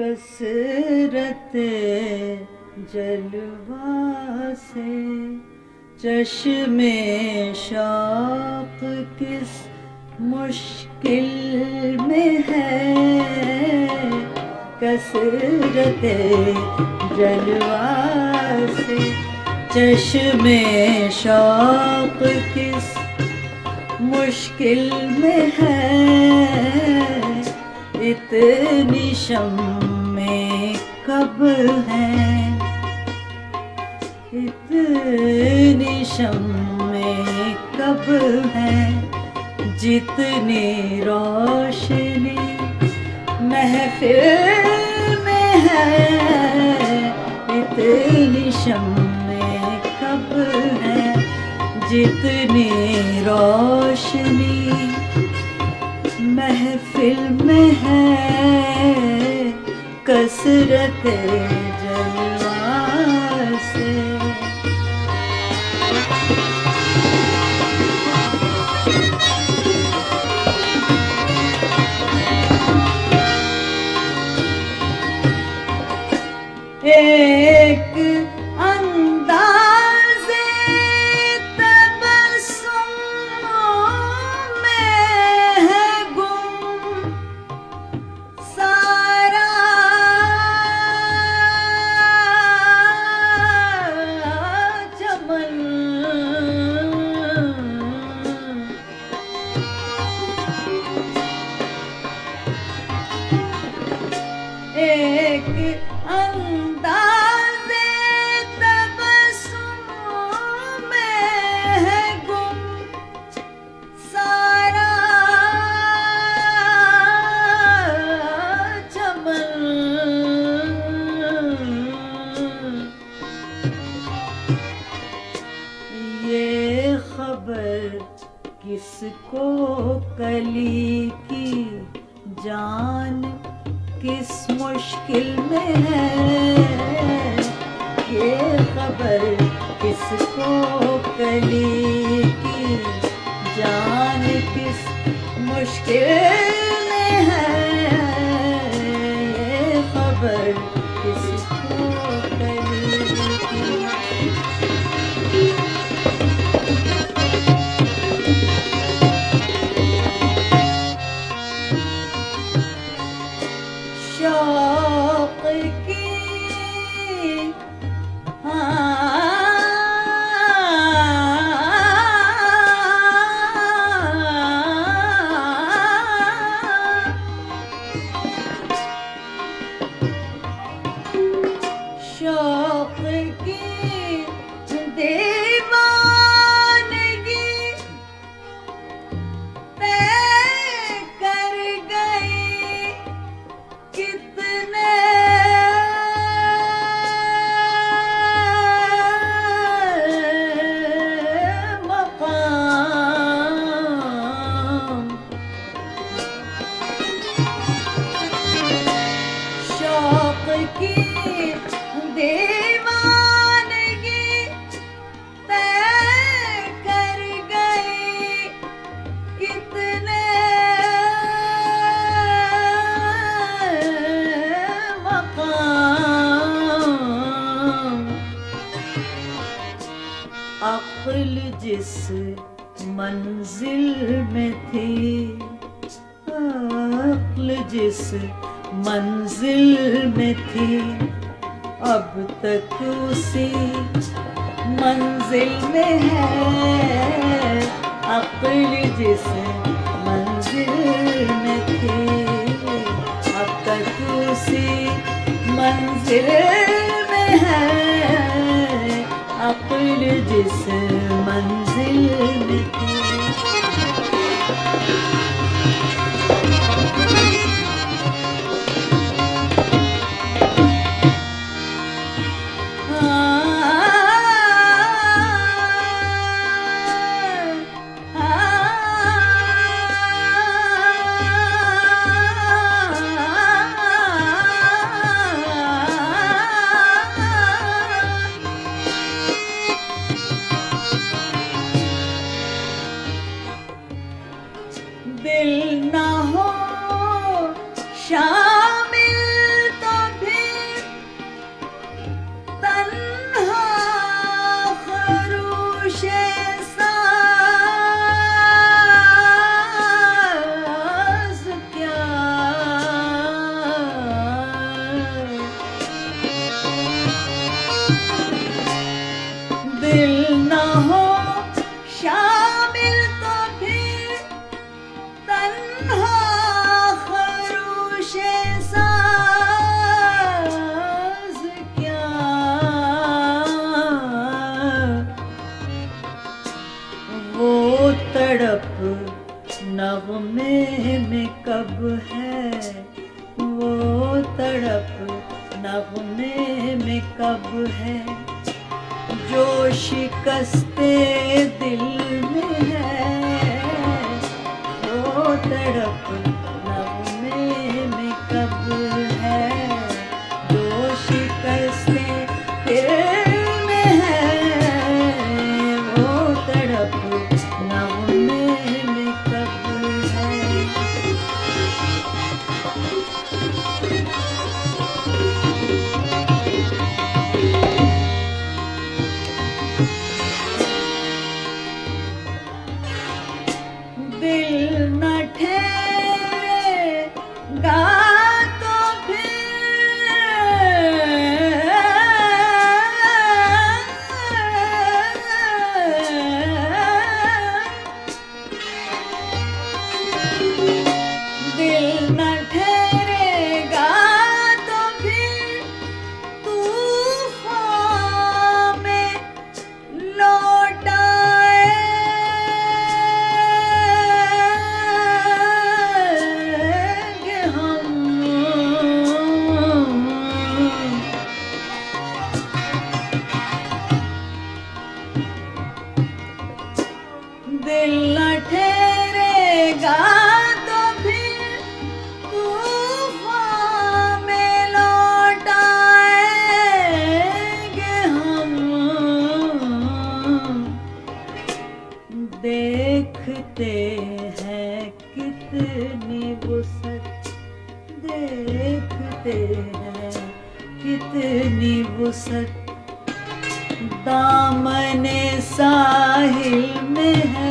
کسرت جلوا سے چشم شوق کس مشکل میں ہے کسرت جلوا سے چشم شوق کس مشکل میں ہے اتنی شم میں کب ہے اتنی شم میں کب ہے جتنی روشنی محفل میں ہے اتنی شم میں کب ہے جتنی روشنی کثرت کس کو کلی کی جان کس مشکل میں ہے؟ یہ خبر کس کو کلی کی جان کس مشکل شوق منزل میں تھی، اب تک اسی منزل میں ہے۔ عقل جس منزل میں تھی، اب تک اسی منزل میں ہے۔ عقل جس منزل میں تھی تڑپ ہے، وہ تڑپ نغمے میں کب ہے؟ جو شکست دل میں ہے، وہ تڑپ دیکھتے ہیں کتنی وسعت دیکھتے ہیں کتنی وسعت دامن ساحل میں ہے